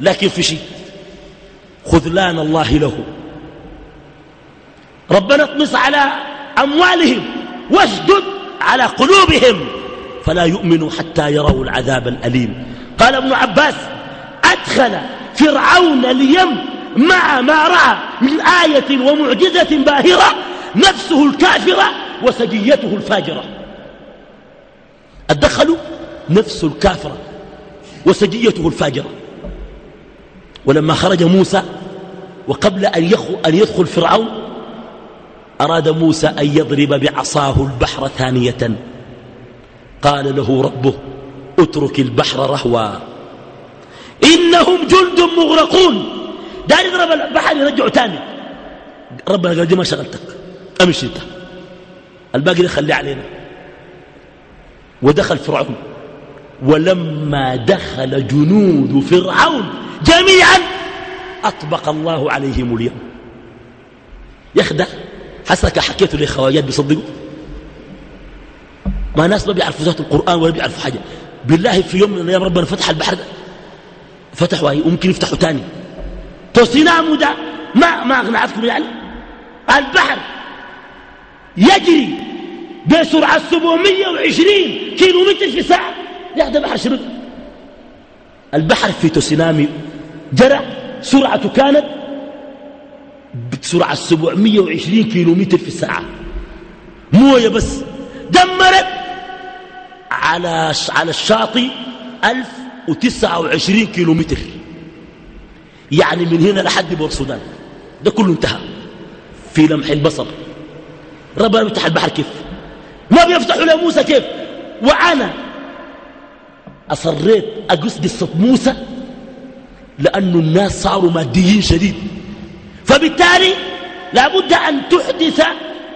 لكن في شيء خذلان الله له. ربنا اطمس على أموالهم واشدد على قلوبهم. فلا يؤمنوا حتى يروا العذاب الأليم. قال ابن عباس أدخل فرعون اليم مع ما رأى من آية ومعجزة باهرة نفسه الكافرة وسجيته الفاجرة. أدخلوا نفسه الكافرة وسجيته الفاجرة. ولما خرج موسى وقبل أن يدخل فرعون أراد موسى أن يضرب بعصاه البحر ثانية. قال له ربه اترك البحر رهوا. إنهم جند مغرقون. دار يضرب البحر يرجعه تاني. ربنا قال دي ما شغلتك. أمشي انت. الباقي ده خليه علينا. ودخل فرعون. ولما دخل جنود فرعون جميعا أطبق الله عليهم اليوم. يخدع حسنك حكيته بيصدقوا. ما ناس ما بيعرفوا ذات القرآن ولا بيعرفوا حاجة. بالله في يوم من الأيام ربنا فتح البحر فتحوا وممكن يفتحوا تاني. توسينامو ده ما ما أقنعتكم يعني. البحر يجري بسرعة 720 كيلو متر في الساعة يا ده بحر شنو؟ البحر في توسينامي جرى. سرعته كانت بسرعة 720 كيلو متر في الساعة موية بس. دمرت. على على الشاطئ 1029 كيلو متر يعني من هنا لحد بور السودان ده كله انتهى. في لمح البصر. ربنا بيفتح البحر كيف؟ ما بيفتحوا لموسى كيف؟ وأنا أصريت أقص قصة موسى لأن الناس صاروا ماديين شديد. فبالتالي لابد أن تحدث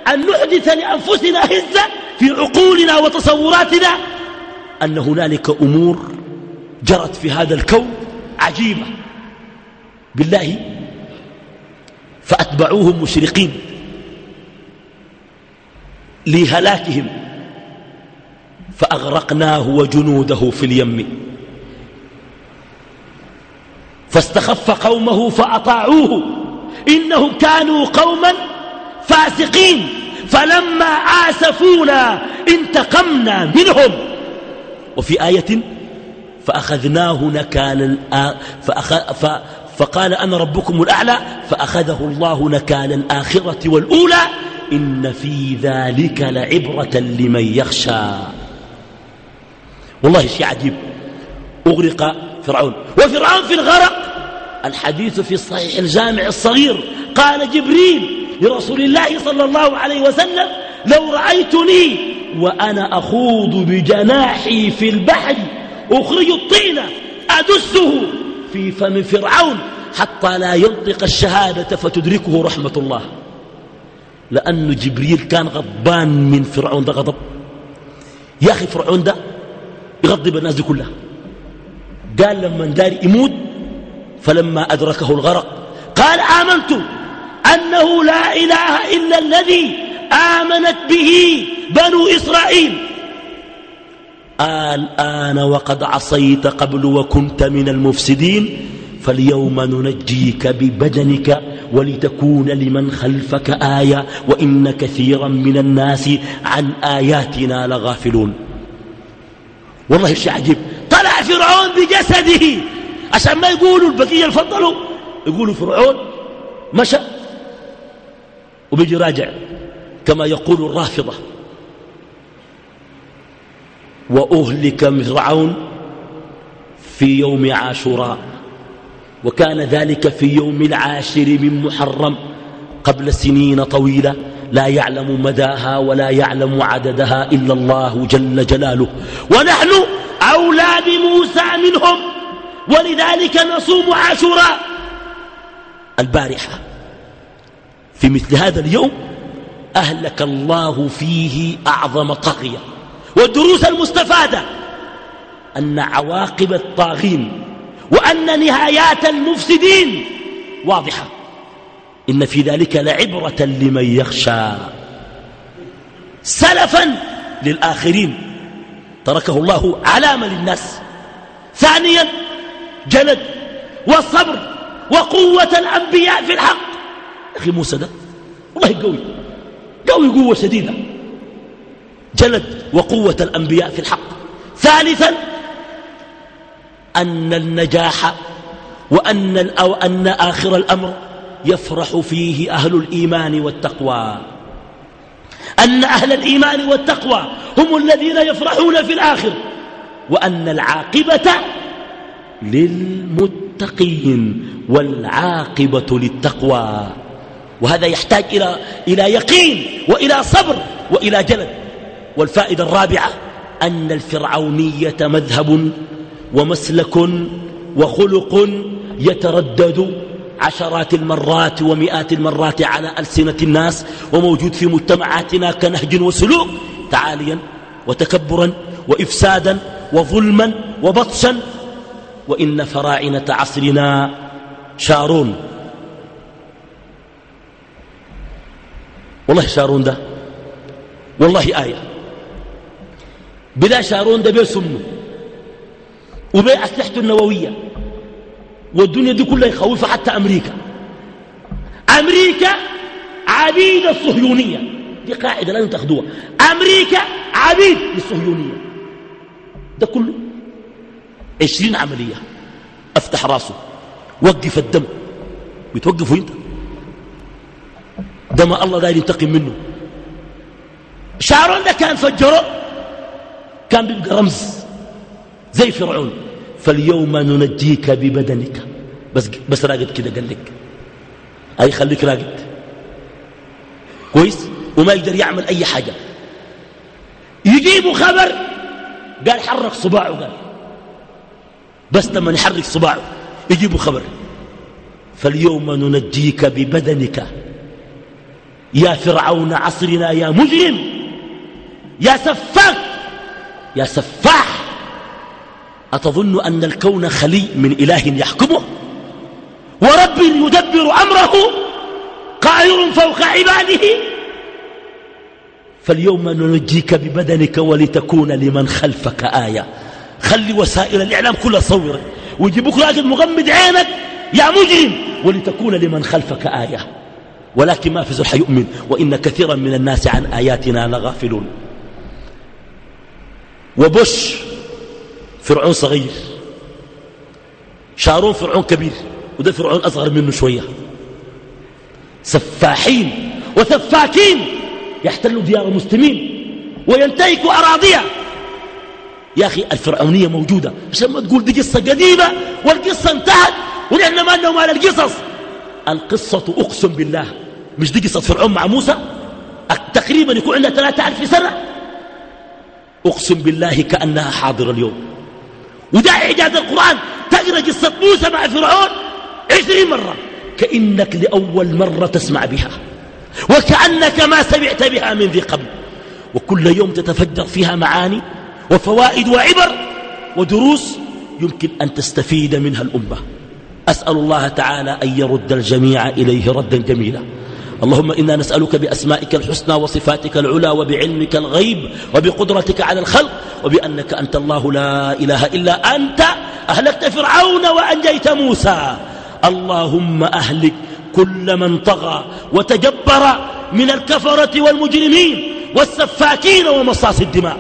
أن نحدث لأنفسنا هزة في عقولنا وتصوراتنا أن هنالك أمور جرت في هذا الكون عجيبة. بالله. فأتبعوهم مشرقين. لهلاكهم. فأغرقناه وجنوده في اليم. فاستخف قومه فأطاعوه. إنهم كانوا قوما فاسقين. فلما آسفونا انتقمنا منهم. وفي آية فأخذناه نكال فأخ... ف... فقال أنا ربكم الأعلى فأخذه الله نكال الآخرة والأولى إن في ذلك لعبرة لمن يخشى. والله شيء عجيب. أغرق فرعون. وفرعون في الغرق. الحديث في الصحيح الجامع الصغير. قال جبريل لرسول الله صلى الله عليه وسلم لو رأيتني وأنا أخوض بجناحي في البحر أخرج الطين أدسه في فم فرعون حتى لا ينطق الشهادة فتدركه رحمة الله. لأن جبريل كان غضبان من فرعون ده غضب. يا أخي فرعون ده يغضب الناس دي كلها. قال لما دار يموت فلما أدركه الغرق قال آمنت أنه لا إله إلا الذي آمنت به بنو إسرائيل. الآن وقد عصيت قبل وكنت من المفسدين فاليوم ننجيك ببدنك ولتكون لمن خلفك آية وإن كثيرا من الناس عن آياتنا لغافلون. والله شيء عجيب. طلع فرعون بجسده. عشان ما يقولوا البقية الفضلوا يقولوا فرعون مشى وبيجي راجع. كما يقول الرافضة. وأهلك فرعون في يوم عاشوراء. وكان ذلك في يوم العاشر من محرم قبل سنين طويلة. لا يعلم مداها ولا يعلم عددها إلا الله جل جلاله. ونحن أولى بموسى منهم. ولذلك نصوم عاشوراء. البارحة. في مثل هذا اليوم أهلك الله فيه أعظم طاغية والدروس المستفادة أن عواقب الطاغين وأن نهايات المفسدين واضحة. إن في ذلك لعبرة لمن يخشى. سلفا للآخرين. تركه الله علامة للناس. ثانيا جلد والصبر وقوة الأنبياء في الحق. أخي موسى ده والله قوي. قوي قوة شديدة. جلد وقوة الأنبياء في الحق. ثالثا أن النجاح وأن, أو أن آخر الأمر يفرح فيه أهل الإيمان والتقوى. أن أهل الإيمان والتقوى هم الذين يفرحون في الآخر. وأن العاقبة للمتقين والعاقبة للتقوى. وهذا يحتاج إلى, إلى يقين وإلى صبر وإلى جلد. والفائدة الرابعة أن الفرعونية مذهب ومسلك وخلق يتردد عشرات المرات ومئات المرات على ألسنة الناس وموجود في مجتمعاتنا كنهج وسلوك تعاليا وتكبرا وإفسادا وظلما وبطشا. وإن فراعنة عصرنا شارون. والله شارون ده. والله آية. بلا شارون ده بيسمه وبيع أسلحته النووية. والدنيا دي كلها يخوفها حتى أمريكا. أمريكا عبيد الصهيونية. دي قاعدة لازم تاخدوها أمريكا عبيد للصهيونية. ده كله. عشرين عملية. أفتح راسه. وقف الدم. بتوقفه أنت. دم الله داير ينتقم منه. شارون ده كان فجره كان بيبقى رمز زي فرعون. فاليوم ننجيك ببدنك. بس بس راقد كده قال لك. أي خليك راقد. كويس؟ وما يقدر يعمل أي حاجة. يجيبوا خبر قال حرك صباعه قال. بس لما يحرك صباعه يجيبوا خبر. فاليوم ننجيك ببدنك. يا فرعون عصرنا يا مجرم يا سفاك يا سفاح أتظن أن الكون خلي من إله يحكمه؟ ورب يدبر أمره قاهر فوق عباده؟ فاليوم ننجيك ببدنك ولتكون لمن خلفك آية. خلي وسائل الإعلام كلها صورة ويجيبوك راجل مغمد عينك يا مجرم ولتكون لمن خلفك آية. ولكن ما في زول حيؤمن. وإن كثيرا من الناس عن آياتنا لغافلون. وبش فرعون صغير. شارون فرعون كبير. وده فرعون أصغر منه شوية. سفاحين وسفاكين يحتلوا ديار المسلمين وينتهكوا أراضيها. يا أخي الفرعونية موجودة. عشان ما تقول دي قصة قديمة والقصة انتهت. ونحن ما لنا القصص. القصة أقسم بالله. مش دي قصة فرعون مع موسى؟ تقريبا يكون عندها ثلاثة ألف سنة؟ أقسم بالله كأنها حاضرة اليوم. وده إعجاز القرآن. تقرأ قصة موسى مع فرعون عشرين مرة. كأنك لأول مرة تسمع بها. وكأنك ما سمعت بها من ذي قبل. وكل يوم تتفجر فيها معاني وفوائد وعبر ودروس يمكن أن تستفيد منها الأمة. أسأل الله تعالى أن يرد الجميع إليه ردا جميلا. اللهم إنا نسألك بأسمائك الحسنى وصفاتك العلى وبعلمك الغيب وبقدرتك على الخلق وبأنك أنت الله لا إله إلا أنت. أهلكت فرعون وأنجيت موسى. اللهم أهلك كل من طغى وتجبر من الكفرة والمجرمين والسفاكين ومصاص الدماء.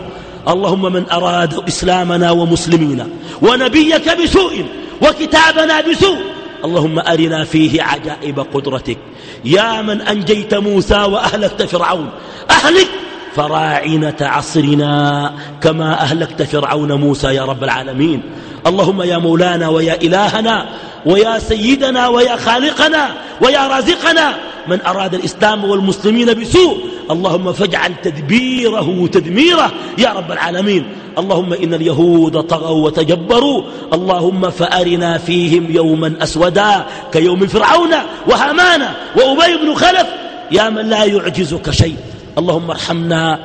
اللهم من أراد إسلامنا ومسلمين ونبيك بسوء وكتابنا بسوء. اللهم أرنا فيه عجائب قدرتك. يا من أنجيت موسى وأهلكت فرعون. أهلك فراعنة عصرنا كما أهلكت فرعون موسى يا رب العالمين. اللهم يا مولانا ويا إلهنا ويا سيدنا ويا خالقنا ويا رازقنا من أراد الإسلام والمسلمين بسوء اللهم فاجعل تدبيره تدميره يا رب العالمين اللهم إن اليهود طغوا وتجبروا اللهم فأرنا فيهم يوما أسودا كيوم فرعون وهامان وأبي بن خلف يا من لا يعجزك شيء اللهم ارحمنا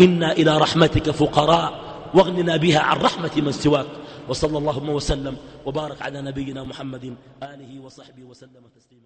إنا إلى رحمتك فقراء واغننا بها عن رحمة من سواك وصلى اللهم وسلم وبارك على نبينا محمد آله وصحبه وسلم تسليما.